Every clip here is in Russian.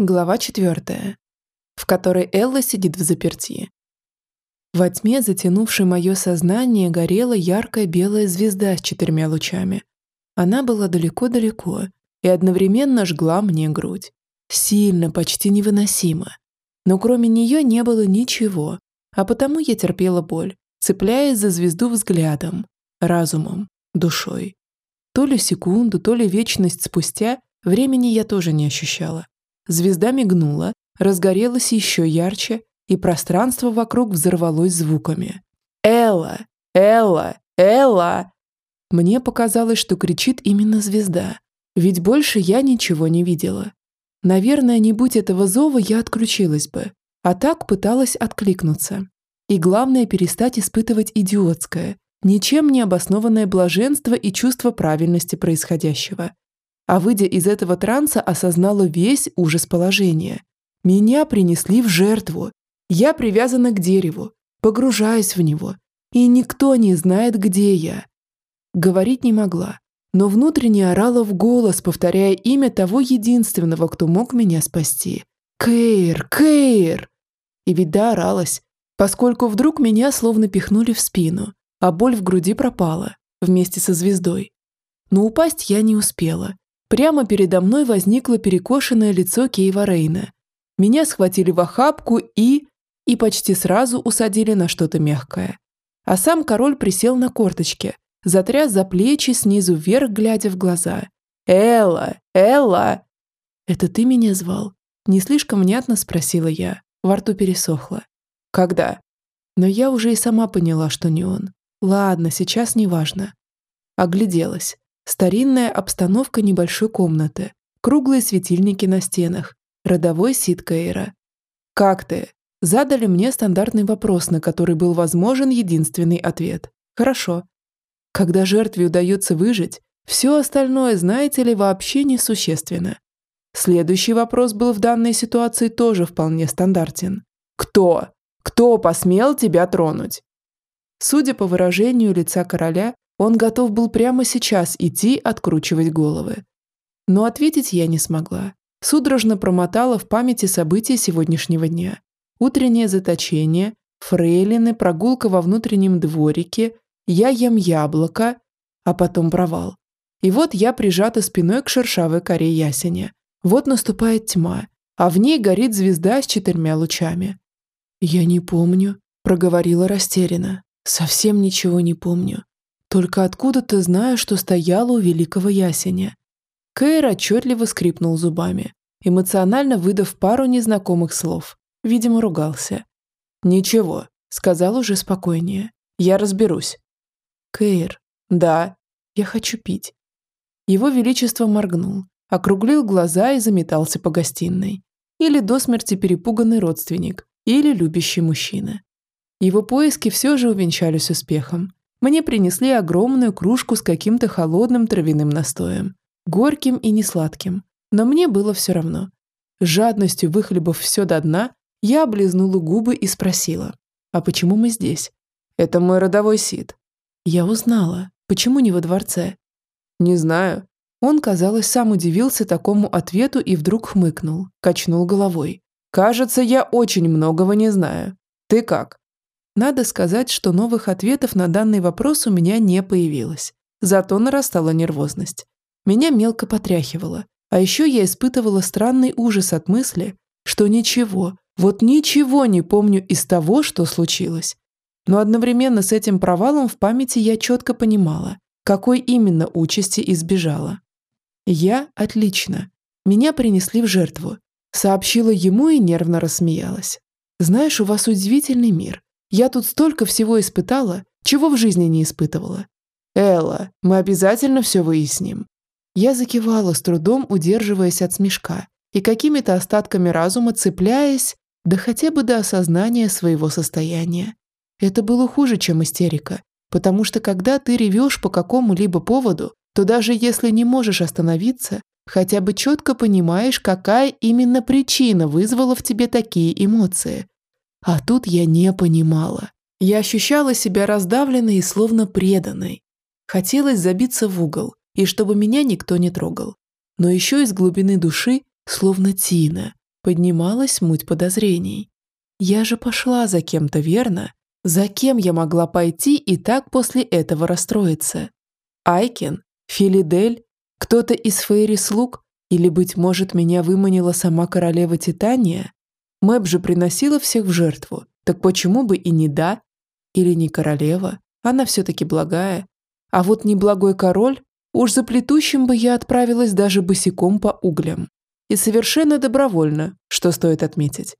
Глава четвертая, в которой Элла сидит в заперти. Во тьме, затянувшей мое сознание, горела яркая белая звезда с четырьмя лучами. Она была далеко-далеко и одновременно жгла мне грудь. Сильно, почти невыносимо. Но кроме нее не было ничего, а потому я терпела боль, цепляясь за звезду взглядом, разумом, душой. То ли секунду, то ли вечность спустя времени я тоже не ощущала. Звезда мигнула, разгорелась еще ярче, и пространство вокруг взорвалось звуками. «Элла! Элла! Элла!» Мне показалось, что кричит именно звезда, ведь больше я ничего не видела. Наверное, не будь этого зова, я отключилась бы, а так пыталась откликнуться. И главное, перестать испытывать идиотское, ничем не обоснованное блаженство и чувство правильности происходящего а выйдя из этого транса, осознала весь ужас положения. Меня принесли в жертву. Я привязана к дереву, погружаюсь в него, и никто не знает, где я. Говорить не могла, но внутренне орала в голос, повторяя имя того единственного, кто мог меня спасти. «Кейр! Кейр!» И ведь да, оралась, поскольку вдруг меня словно пихнули в спину, а боль в груди пропала, вместе со звездой. Но упасть я не успела, Прямо передо мной возникло перекошенное лицо Кейва Рейна. Меня схватили в охапку и... и почти сразу усадили на что-то мягкое. А сам король присел на корточки, затряс за плечи снизу вверх, глядя в глаза. «Элла! Элла!» «Это ты меня звал?» Не слишком внятно спросила я. Во рту пересохло. «Когда?» Но я уже и сама поняла, что не он. Ладно, сейчас не важно. Огляделась. Старинная обстановка небольшой комнаты, круглые светильники на стенах, родовой сит Кейра. «Как ты?» Задали мне стандартный вопрос, на который был возможен единственный ответ. «Хорошо». Когда жертве удается выжить, все остальное, знаете ли, вообще несущественно. Следующий вопрос был в данной ситуации тоже вполне стандартен. «Кто? Кто посмел тебя тронуть?» Судя по выражению лица короля, он готов был прямо сейчас идти откручивать головы. Но ответить я не смогла. Судорожно промотала в памяти события сегодняшнего дня. Утреннее заточение, фрейлины, прогулка во внутреннем дворике, я ем яблоко, а потом провал. И вот я прижата спиной к шершавой коре ясеня. Вот наступает тьма, а в ней горит звезда с четырьмя лучами. «Я не помню», – проговорила растерянно. «Совсем ничего не помню. Только откуда ты знаешь, что стояла у великого ясеня?» Кэйр отчетливо скрипнул зубами, эмоционально выдав пару незнакомых слов. Видимо, ругался. «Ничего», — сказал уже спокойнее. «Я разберусь». «Кэйр». «Да». «Я хочу пить». Его Величество моргнул, округлил глаза и заметался по гостиной. Или до смерти перепуганный родственник, или любящий мужчина. Его поиски все же увенчались успехом. Мне принесли огромную кружку с каким-то холодным травяным настоем, горьким и несладким, но мне было все равно. Жадностью выхлебав все до дна, я облизнула губы и спросила, «А почему мы здесь?» «Это мой родовой сид». Я узнала, почему не во дворце. «Не знаю». Он, казалось, сам удивился такому ответу и вдруг хмыкнул, качнул головой. «Кажется, я очень многого не знаю. Ты как?» Надо сказать, что новых ответов на данный вопрос у меня не появилось. Зато нарастала нервозность. Меня мелко потряхивало. А еще я испытывала странный ужас от мысли, что ничего, вот ничего не помню из того, что случилось. Но одновременно с этим провалом в памяти я четко понимала, какой именно участи избежала. Я отлично. Меня принесли в жертву. Сообщила ему и нервно рассмеялась. Знаешь, у вас удивительный мир. Я тут столько всего испытала, чего в жизни не испытывала. Элла, мы обязательно все выясним. Я закивала с трудом, удерживаясь от смешка и какими-то остатками разума цепляясь, да хотя бы до осознания своего состояния. Это было хуже, чем истерика, потому что когда ты ревешь по какому-либо поводу, то даже если не можешь остановиться, хотя бы четко понимаешь, какая именно причина вызвала в тебе такие эмоции, а тут я не понимала. Я ощущала себя раздавленной и словно преданной. Хотелось забиться в угол, и чтобы меня никто не трогал. Но еще из глубины души, словно Тина, поднималась муть подозрений. Я же пошла за кем-то, верно? За кем я могла пойти и так после этого расстроиться? Айкин? Филидель? Кто-то из Фейри слуг? Или, быть может, меня выманила сама королева Титания? Мэб же приносила всех в жертву. Так почему бы и не да? Или не королева? Она все-таки благая. А вот неблагой король, уж за плетущим бы я отправилась даже босиком по углям. И совершенно добровольно, что стоит отметить.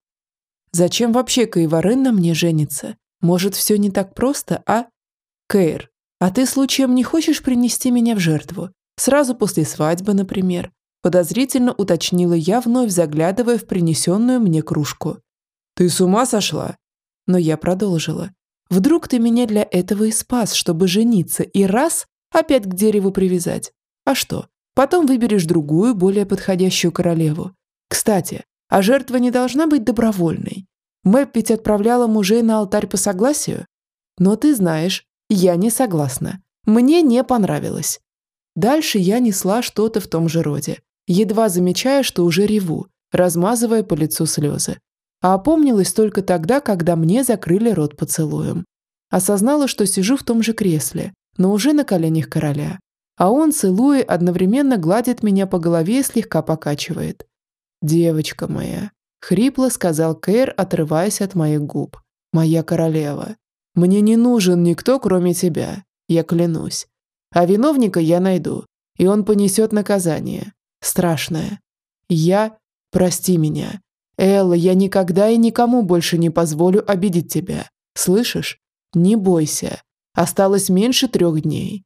Зачем вообще Каеварен на мне женится? Может, все не так просто, а? Кейр, а ты случаем не хочешь принести меня в жертву? Сразу после свадьбы, например. Подозрительно уточнила я, вновь заглядывая в принесенную мне кружку. Ты с ума сошла? Но я продолжила. Вдруг ты меня для этого и спас, чтобы жениться, и раз опять к дереву привязать. А что? Потом выберешь другую, более подходящую королеву. Кстати, а жертва не должна быть добровольной. Мэп ведь отправляла мужей на алтарь по согласию. Но ты знаешь, я не согласна. Мне не понравилось. Дальше я несла что-то в том же роде, едва замечая, что уже реву, размазывая по лицу слезы. А опомнилась только тогда, когда мне закрыли рот поцелуем. Осознала, что сижу в том же кресле, но уже на коленях короля. А он, целуя, одновременно гладит меня по голове и слегка покачивает. «Девочка моя», — хрипло сказал Кэр, отрываясь от моих губ. «Моя королева. Мне не нужен никто, кроме тебя, я клянусь. А виновника я найду, и он понесет наказание. Страшное. Я... Прости меня. Элла, я никогда и никому больше не позволю обидеть тебя. Слышишь? Не бойся. Осталось меньше трех дней.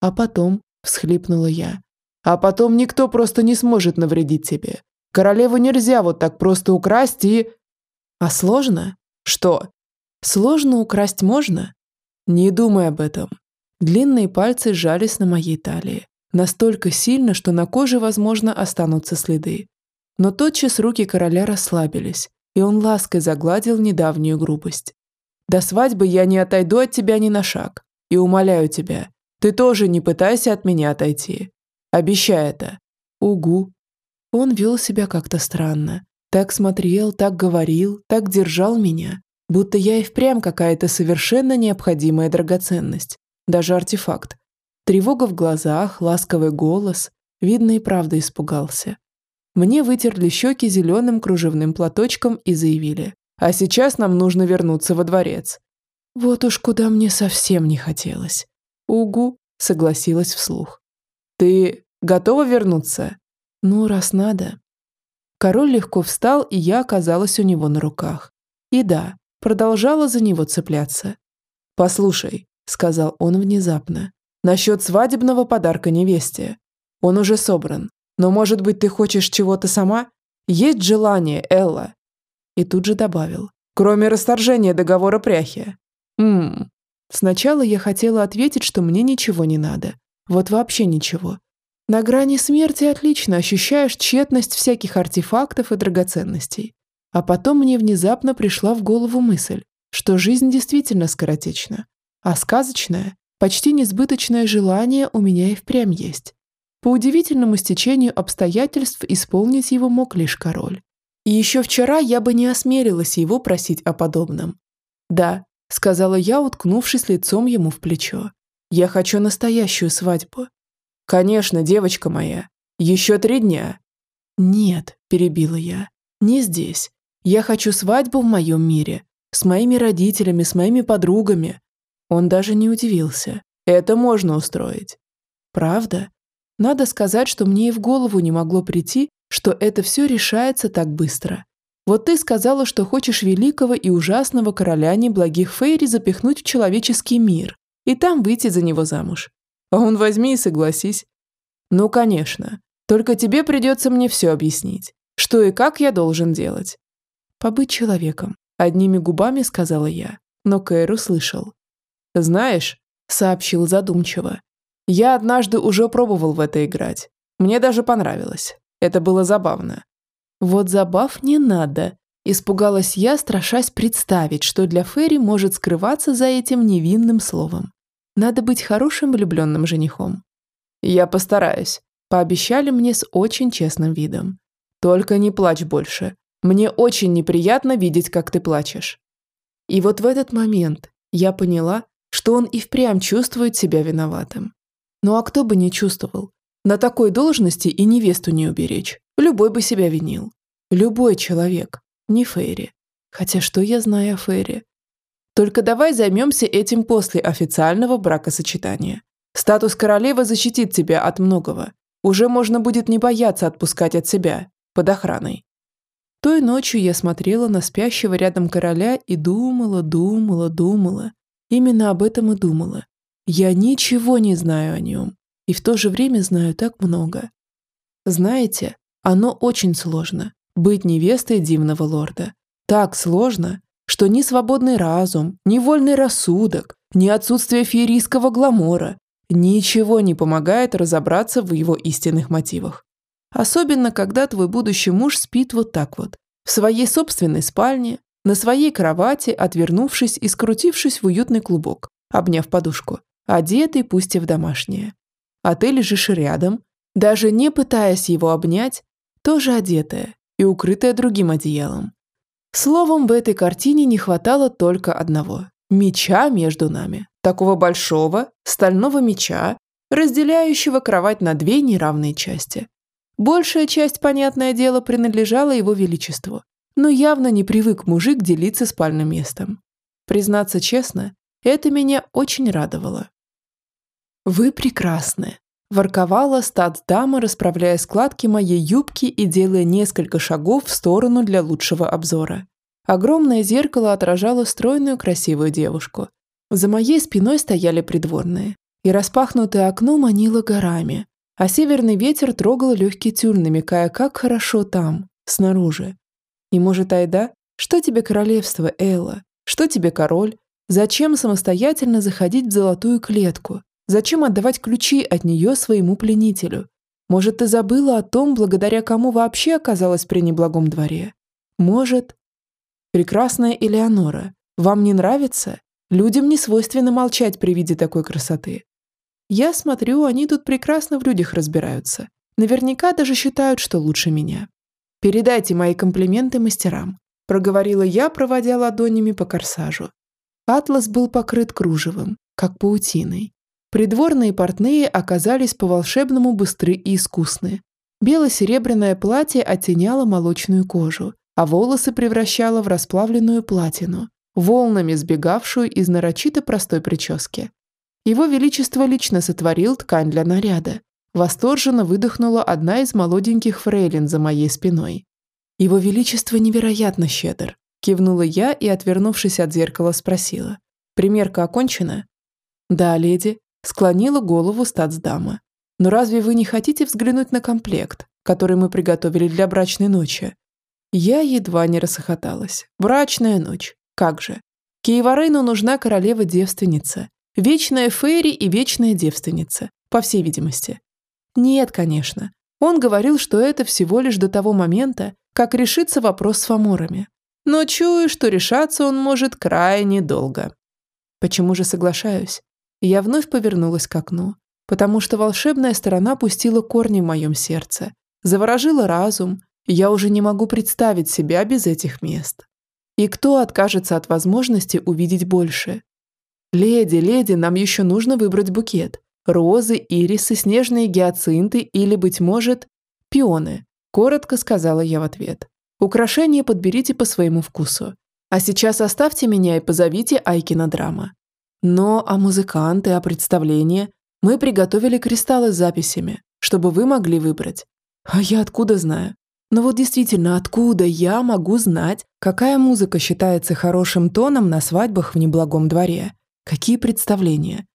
А потом, всхлипнула я, а потом никто просто не сможет навредить тебе. Королеву нельзя вот так просто украсть и... А сложно? Что? Сложно украсть можно? Не думай об этом. Длинные пальцы сжались на моей талии. Настолько сильно, что на коже, возможно, останутся следы. Но тотчас руки короля расслабились, и он лаской загладил недавнюю грубость. «До свадьбы я не отойду от тебя ни на шаг. И умоляю тебя, ты тоже не пытайся от меня отойти. Обещай это». «Угу», он вел себя как-то странно. Так смотрел, так говорил, так держал меня. Будто я и впрямь какая-то совершенно необходимая драгоценность. Даже артефакт. Тревога в глазах, ласковый голос. Видно, и правда испугался. Мне вытерли щеки зеленым кружевным платочком и заявили. «А сейчас нам нужно вернуться во дворец». Вот уж куда мне совсем не хотелось. «Угу», — согласилась вслух. «Ты готова вернуться?» Ну, раз надо. Король легко встал, и я оказалась у него на руках. И да, продолжала за него цепляться. «Послушай», — сказал он внезапно, — «насчет свадебного подарка невесте. Он уже собран. Но, может быть, ты хочешь чего-то сама? Есть желание, Элла?» И тут же добавил. «Кроме расторжения договора пряхи». «Ммм». Сначала я хотела ответить, что мне ничего не надо. Вот вообще ничего. На грани смерти отлично ощущаешь тщетность всяких артефактов и драгоценностей. А потом мне внезапно пришла в голову мысль, что жизнь действительно скоротечна, а сказочное, почти несбыточное желание у меня и впрямь есть. По удивительному стечению обстоятельств исполнить его мог лишь король. И еще вчера я бы не осмелилась его просить о подобном. «Да», — сказала я, уткнувшись лицом ему в плечо. «Я хочу настоящую свадьбу, «Конечно, девочка моя. Еще три дня». «Нет», – перебила я, – «не здесь. Я хочу свадьбу в моем мире. С моими родителями, с моими подругами». Он даже не удивился. «Это можно устроить». «Правда?» Надо сказать, что мне и в голову не могло прийти, что это все решается так быстро. Вот ты сказала, что хочешь великого и ужасного короля неблагих Фейри запихнуть в человеческий мир и там выйти за него замуж. А он возьми и согласись. Ну, конечно. Только тебе придется мне все объяснить. Что и как я должен делать. Побыть человеком. Одними губами сказала я. Но Кэр услышал. Знаешь, сообщил задумчиво. Я однажды уже пробовал в это играть. Мне даже понравилось. Это было забавно. Вот забав не надо. Испугалась я, страшась представить, что для Ферри может скрываться за этим невинным словом. Надо быть хорошим влюбленным женихом. Я постараюсь, пообещали мне с очень честным видом. Только не плачь больше. Мне очень неприятно видеть, как ты плачешь». И вот в этот момент я поняла, что он и впрямь чувствует себя виноватым. Ну а кто бы не чувствовал? На такой должности и невесту не уберечь. Любой бы себя винил. Любой человек. Не Фейри. Хотя что я знаю о Фейри? Только давай займемся этим после официального бракосочетания. Статус королевы защитит тебя от многого. Уже можно будет не бояться отпускать от себя, под охраной. Той ночью я смотрела на спящего рядом короля и думала, думала, думала. Именно об этом и думала. Я ничего не знаю о нем. И в то же время знаю так много. Знаете, оно очень сложно. Быть невестой дивного лорда. Так сложно, что ни свободный разум, ни вольный рассудок, ни отсутствие феерийского гламора ничего не помогает разобраться в его истинных мотивах. Особенно, когда твой будущий муж спит вот так вот, в своей собственной спальне, на своей кровати, отвернувшись и скрутившись в уютный клубок, обняв подушку, одетый пусть и в домашнее. А ты лежишь рядом, даже не пытаясь его обнять, тоже одетая и укрытая другим одеялом. Словом, в этой картине не хватало только одного – меча между нами, такого большого, стального меча, разделяющего кровать на две неравные части. Большая часть, понятное дело, принадлежала его величеству, но явно не привык мужик делиться спальным местом. Признаться честно, это меня очень радовало. «Вы прекрасны», – ворковала статс-дама, расправляя складки моей юбки и делая несколько шагов в сторону для лучшего обзора. Огромное зеркало отражало стройную красивую девушку. За моей спиной стояли придворные, и распахнутое окно манило горами, а северный ветер трогал легкий тюль, намекая, как хорошо там, снаружи. И может, Айда, что тебе королевство, Элла? Что тебе король? Зачем самостоятельно заходить в золотую клетку? Зачем отдавать ключи от нее своему пленителю? Может, ты забыла о том, благодаря кому вообще оказалась при неблагом дворе? Может... Прекрасная Элеонора, вам не нравится? Людям не свойственно молчать при виде такой красоты. Я смотрю, они тут прекрасно в людях разбираются. Наверняка даже считают, что лучше меня. Передайте мои комплименты мастерам, проговорила я, проводя ладонями по корсажу. Атлас был покрыт кружевом, как паутиной. Придворные портные оказались по-волшебному быстры и искусны. Бело-серебряное платье оттеняло молочную кожу, а волосы превращало в расплавленную платину, волнами сбегавшую из нарочито простой прически. Его Величество лично сотворил ткань для наряда. Восторженно выдохнула одна из молоденьких фрейлин за моей спиной. Его Величество невероятно щедр. Кивнула я и, отвернувшись от зеркала, спросила. «Примерка окончена?» «Да, леди», — склонила голову статсдама. «Но разве вы не хотите взглянуть на комплект, который мы приготовили для брачной ночи?» Я едва не рассохоталась. «Брачная ночь. Как же? Киеварейну нужна королева-девственница, Вечная Фейри и вечная девственница, по всей видимости. Нет, конечно. Он говорил, что это всего лишь до того момента, как решится вопрос с фаморами. Но чую, что решаться он может крайне долго. Почему же соглашаюсь? Я вновь повернулась к окну, потому что волшебная сторона пустила корни в моем сердце, заворожила разум, я уже не могу представить себя без этих мест. И кто откажется от возможности увидеть больше, «Леди, леди, нам еще нужно выбрать букет. Розы, ирисы, снежные гиацинты или, быть может, пионы», – коротко сказала я в ответ. «Украшения подберите по своему вкусу. А сейчас оставьте меня и позовите Айкина драма». Но а музыканты, а представления? Мы приготовили кристаллы с записями, чтобы вы могли выбрать. А я откуда знаю? Но вот действительно, откуда я могу знать, какая музыка считается хорошим тоном на свадьбах в неблагом дворе? Какие представления?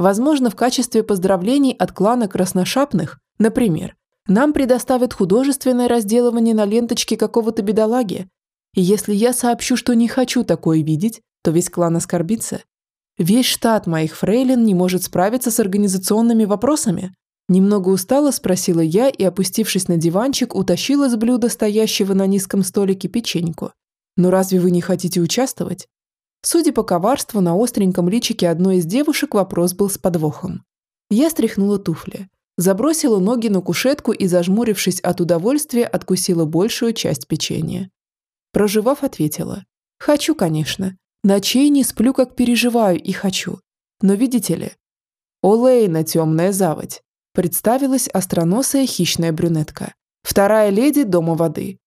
Возможно, в качестве поздравлений от клана красношапных, например, нам предоставят художественное разделывание на ленточке какого-то бедолаги. И если я сообщу, что не хочу такое видеть, то весь клан оскорбится. Весь штат моих фрейлин не может справиться с организационными вопросами. Немного устало спросила я и, опустившись на диванчик, утащила с блюда стоящего на низком столике печеньку. «Но разве вы не хотите участвовать?» Судя по коварству, на остреньком личике одной из девушек вопрос был с подвохом. Я стряхнула туфли, забросила ноги на кушетку и, зажмурившись от удовольствия, откусила большую часть печенья. Проживав, ответила. Хочу, конечно. Ночей не сплю, как переживаю и хочу. Но видите ли... Олейна, темная заводь. Представилась остроносая хищная брюнетка. Вторая леди дома воды.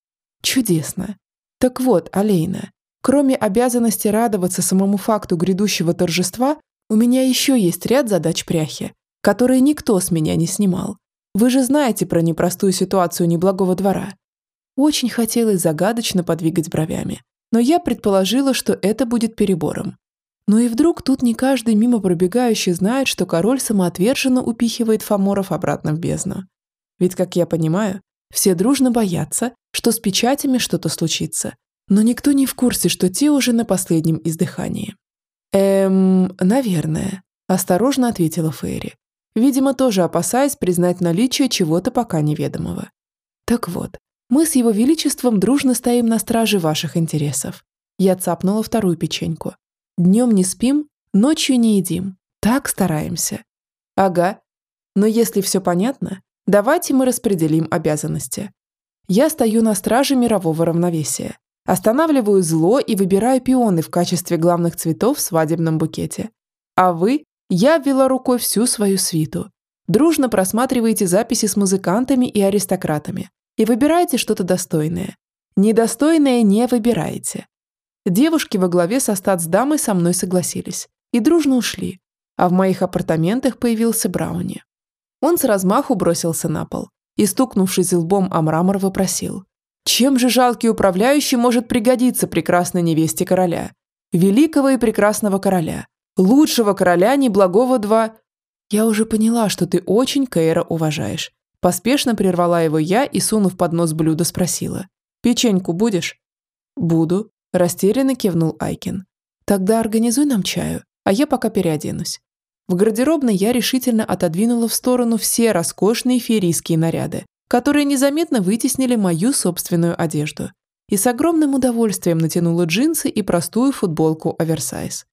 Чудесно. Так вот, Алейна, кроме обязанности радоваться самому факту грядущего торжества, у меня еще есть ряд задач пряхи, которые никто с меня не снимал. Вы же знаете про непростую ситуацию неблагого двора. Очень хотелось загадочно подвигать бровями, но я предположила, что это будет перебором. Но и вдруг тут не каждый мимо пробегающий знает, что король самоотверженно упихивает фаморов обратно в бездну. Ведь, как я понимаю, все дружно боятся, что с печатями что-то случится, но никто не в курсе, что те уже на последнем издыхании. «Эм, наверное», – осторожно ответила Фейри, видимо, тоже опасаясь признать наличие чего-то пока неведомого. «Так вот, мы с его величеством дружно стоим на страже ваших интересов». Я цапнула вторую печеньку. «Днем не спим, ночью не едим. Так стараемся». «Ага. Но если все понятно, Давайте мы распределим обязанности. Я стою на страже мирового равновесия. Останавливаю зло и выбираю пионы в качестве главных цветов в свадебном букете. А вы, я ввела рукой всю свою свиту. Дружно просматриваете записи с музыкантами и аристократами и выбираете что-то достойное. Недостойное не выбираете. Девушки во главе со статсдамой со мной согласились и дружно ушли, а в моих апартаментах появился Брауни. Он с размаху бросился на пол и, стукнувшись лбом о мрамор, вопросил. «Чем же жалкий управляющий может пригодиться прекрасной невесте короля? Великого и прекрасного короля. Лучшего короля неблагого два...» «Я уже поняла, что ты очень Кейра уважаешь». Поспешно прервала его я и, сунув под нос блюдо, спросила. «Печеньку будешь?» «Буду», – растерянно кивнул Айкин. «Тогда организуй нам чаю, а я пока переоденусь. В гардеробной я решительно отодвинула в сторону все роскошные феерийские наряды, которые незаметно вытеснили мою собственную одежду, и с огромным удовольствием натянула джинсы и простую футболку оверсайз.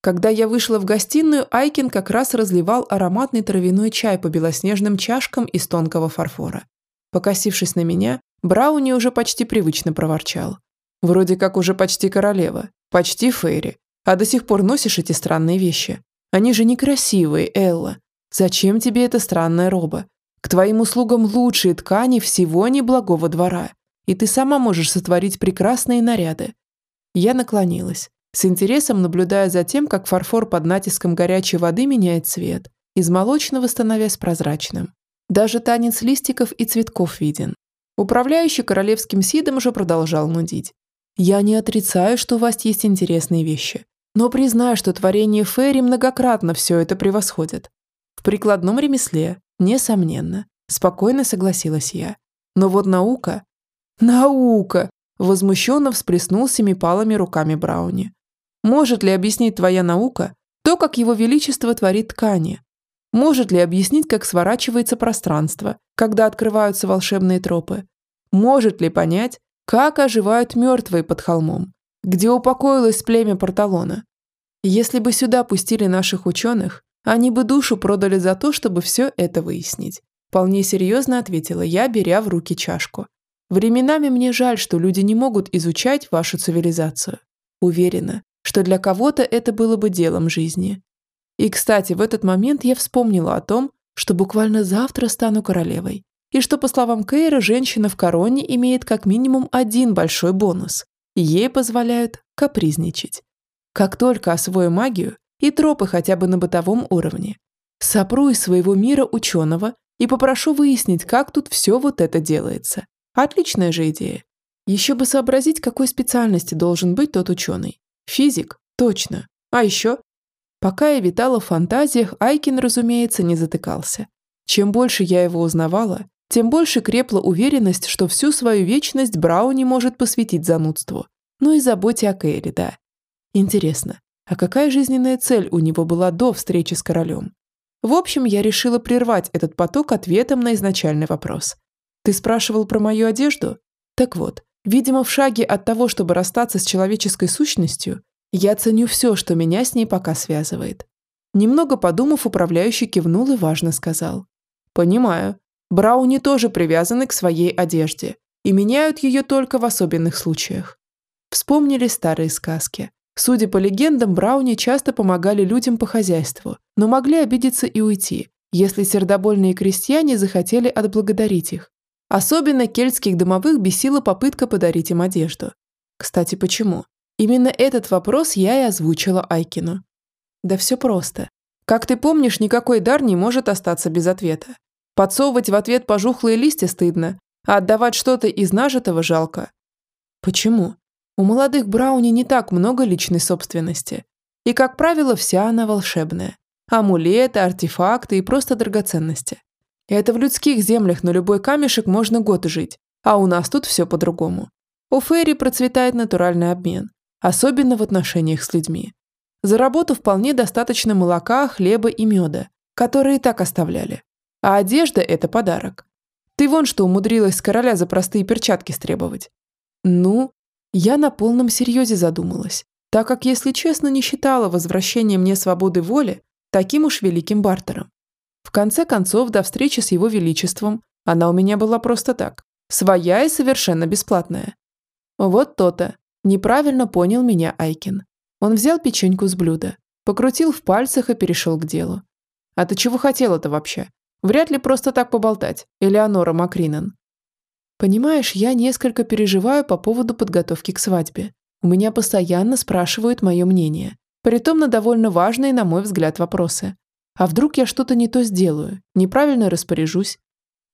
Когда я вышла в гостиную, Айкин как раз разливал ароматный травяной чай по белоснежным чашкам из тонкого фарфора. Покосившись на меня, Брауни уже почти привычно проворчал. «Вроде как уже почти королева, почти Фейри, а до сих пор носишь эти странные вещи. Они же некрасивые, Элла. Зачем тебе эта странная роба? К твоим услугам лучшие ткани всего неблагого двора, и ты сама можешь сотворить прекрасные наряды». Я наклонилась, с интересом наблюдая за тем, как фарфор под натиском горячей воды меняет цвет, из молочного становясь прозрачным. Даже танец листиков и цветков виден. Управляющий королевским сидом уже продолжал нудить. «Я не отрицаю, что у вас есть интересные вещи. Но признаю, что творение Ферри многократно все это превосходит. В прикладном ремесле, несомненно, спокойно согласилась я. Но вот наука... Наука! Возмущенно всплеснул семипалыми руками Брауни. Может ли объяснить твоя наука то, как его величество творит ткани? Может ли объяснить, как сворачивается пространство, когда открываются волшебные тропы? Может ли понять, как оживают мертвые под холмом, где упокоилось племя Порталона? Если бы сюда пустили наших ученых, они бы душу продали за то, чтобы все это выяснить. Вполне серьезно ответила я, беря в руки чашку. Временами мне жаль, что люди не могут изучать вашу цивилизацию. Уверена, что для кого-то это было бы делом жизни. И, кстати, в этот момент я вспомнила о том, что буквально завтра стану королевой, и что, по словам Кейра, женщина в короне имеет как минимум один большой бонус. Ей позволяют капризничать. Как только освою магию и тропы хотя бы на бытовом уровне, сопру из своего мира ученого и попрошу выяснить, как тут все вот это делается. Отличная же идея. Еще бы сообразить, какой специальности должен быть тот ученый. Физик? Точно. А еще? Пока я витала в фантазиях, Айкин, разумеется, не затыкался. Чем больше я его узнавала, тем больше крепла уверенность, что всю свою вечность Брауни может посвятить занудству. Ну и заботе о Кэлли, да. Интересно, а какая жизненная цель у него была до встречи с королем? В общем, я решила прервать этот поток ответом на изначальный вопрос. Ты спрашивал про мою одежду? Так вот, видимо, в шаге от того, чтобы расстаться с человеческой сущностью, я ценю все, что меня с ней пока связывает. Немного подумав, управляющий кивнул и важно сказал. Понимаю. Брауни тоже привязаны к своей одежде и меняют ее только в особенных случаях. Вспомнили старые сказки. Судя по легендам, брауни часто помогали людям по хозяйству, но могли обидеться и уйти, если сердобольные крестьяне захотели отблагодарить их. Особенно кельтских домовых бесила попытка подарить им одежду. Кстати, почему? Именно этот вопрос я и озвучила Айкину. Да все просто. Как ты помнишь, никакой дар не может остаться без ответа. Подсовывать в ответ пожухлые листья стыдно, а отдавать что-то из нажитого жалко. Почему? У молодых брауни не так много личной собственности. И, как правило, вся она волшебная. Амулеты, артефакты и просто драгоценности. Это в людских землях на любой камешек можно год жить, а у нас тут все по-другому. У Ферри процветает натуральный обмен, особенно в отношениях с людьми. За работу вполне достаточно молока, хлеба и меда, которые и так оставляли. А одежда – это подарок. Ты вон что умудрилась с короля за простые перчатки стребовать. Ну, я на полном серьезе задумалась, так как, если честно, не считала возвращение мне свободы воли таким уж великим бартером. В конце концов, до встречи с его величеством она у меня была просто так, своя и совершенно бесплатная. Вот то-то. Неправильно понял меня Айкин. Он взял печеньку с блюда, покрутил в пальцах и перешел к делу. А ты чего хотела-то вообще? Вряд ли просто так поболтать, Элеонора Макринан. Понимаешь, я несколько переживаю по поводу подготовки к свадьбе. У меня постоянно спрашивают мое мнение. Притом на довольно важные, на мой взгляд, вопросы. А вдруг я что-то не то сделаю, неправильно распоряжусь?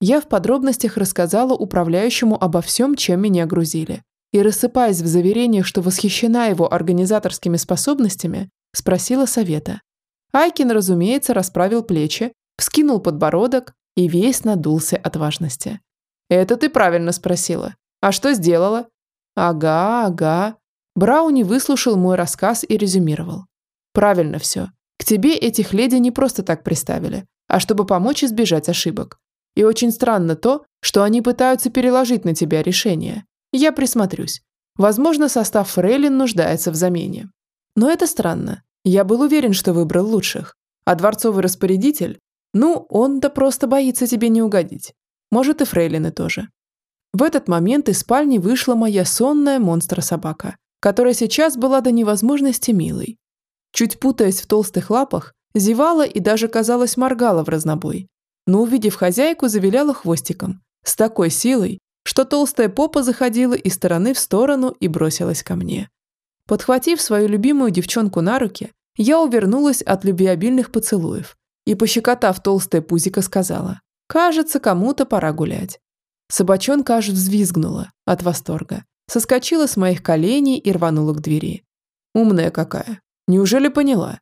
Я в подробностях рассказала управляющему обо всем, чем меня грузили. И рассыпаясь в заверениях, что восхищена его организаторскими способностями, спросила совета. Айкин, разумеется, расправил плечи, вскинул подбородок и весь надулся от важности. «Это ты правильно спросила. А что сделала?» «Ага, ага». Брауни выслушал мой рассказ и резюмировал. «Правильно все. К тебе этих леди не просто так приставили, а чтобы помочь избежать ошибок. И очень странно то, что они пытаются переложить на тебя решение. Я присмотрюсь. Возможно, состав Фрейлин нуждается в замене. Но это странно. Я был уверен, что выбрал лучших. А дворцовый распорядитель? Ну, он-то просто боится тебе не угодить. Может, и фрейлины тоже. В этот момент из спальни вышла моя сонная монстра-собака, которая сейчас была до невозможности милой. Чуть путаясь в толстых лапах, зевала и даже, казалось, моргала в разнобой. Но, увидев хозяйку, завиляла хвостиком, с такой силой, что толстая попа заходила из стороны в сторону и бросилась ко мне. Подхватив свою любимую девчонку на руки, я увернулась от любвеобильных поцелуев и, пощекотав толстое пузико, сказала Кажется, кому-то пора гулять. Собачонка аж взвизгнула от восторга, соскочила с моих коленей и рванула к двери. Умная какая. Неужели поняла?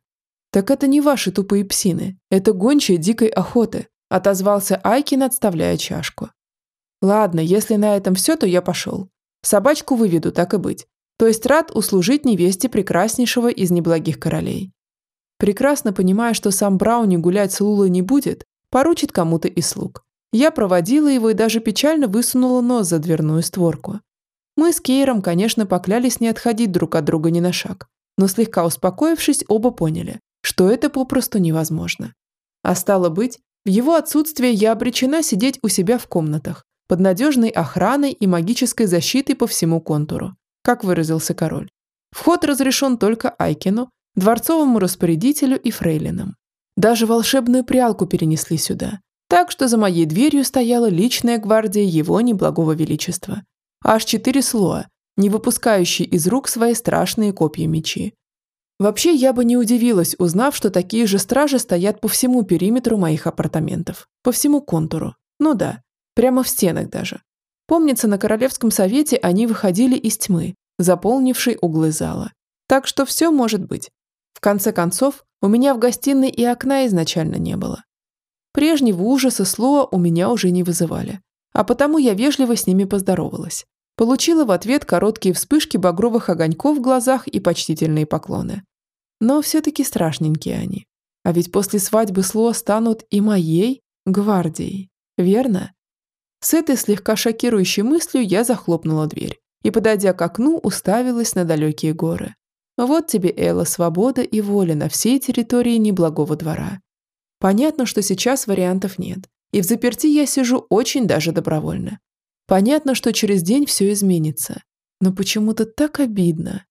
Так это не ваши тупые псины, это гончие дикой охоты, отозвался Айкин, отставляя чашку. Ладно, если на этом все, то я пошел. Собачку выведу, так и быть. То есть рад услужить невесте прекраснейшего из неблагих королей. Прекрасно понимая, что сам Брауни гулять с Лулой не будет, поручит кому-то из слуг. Я проводила его и даже печально высунула нос за дверную створку. Мы с Кейром, конечно, поклялись не отходить друг от друга ни на шаг, но слегка успокоившись, оба поняли, что это попросту невозможно. А стало быть, в его отсутствие я обречена сидеть у себя в комнатах, под надежной охраной и магической защитой по всему контуру, как выразился король. Вход разрешен только Айкину, дворцовому распорядителю и фрейлинам. Даже волшебную прялку перенесли сюда. Так что за моей дверью стояла личная гвардия его неблагого величества. Аж четыре слоя, не выпускающие из рук свои страшные копья мечи. Вообще, я бы не удивилась, узнав, что такие же стражи стоят по всему периметру моих апартаментов. По всему контуру. Ну да, прямо в стенах даже. Помнится, на Королевском совете они выходили из тьмы, заполнившей углы зала. Так что все может быть. Конце концов, у меня в гостиной и окна изначально не было. Прежнего ужаса слова у меня уже не вызывали, а потому я вежливо с ними поздоровалась. Получила в ответ короткие вспышки багровых огоньков в глазах и почтительные поклоны. Но все-таки страшненькие они. А ведь после свадьбы Сло станут и моей гвардией, верно? С этой слегка шокирующей мыслью я захлопнула дверь и, подойдя к окну, уставилась на далекие горы. Вот тебе, Элла, свобода и воля на всей территории неблагого двора. Понятно, что сейчас вариантов нет, и в заперти я сижу очень даже добровольно. Понятно, что через день все изменится. но почему-то так обидно.